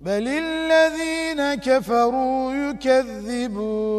بل الذين كفروا يكذبون